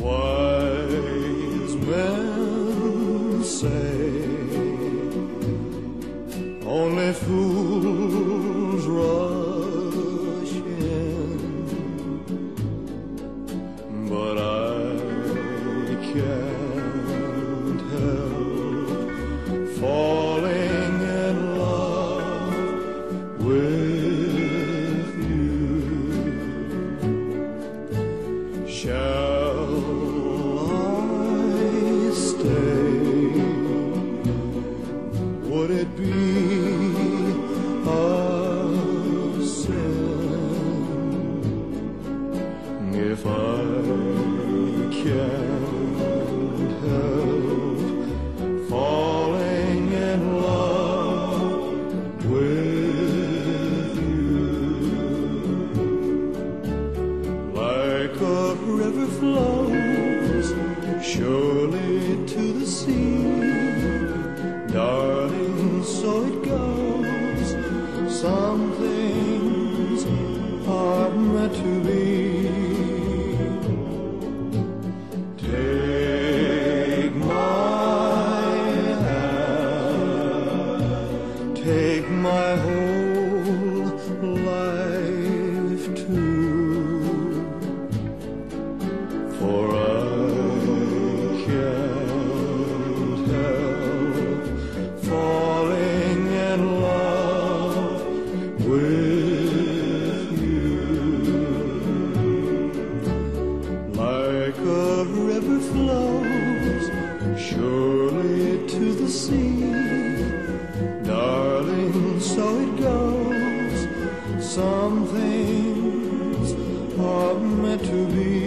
Wise men say only fools rush in, but I can't. Can't help falling in love with you? Like a river flows surely to the sea, life too. For I can't help falling in love with you. Like a river flows surely to the sea, Some things are meant to be.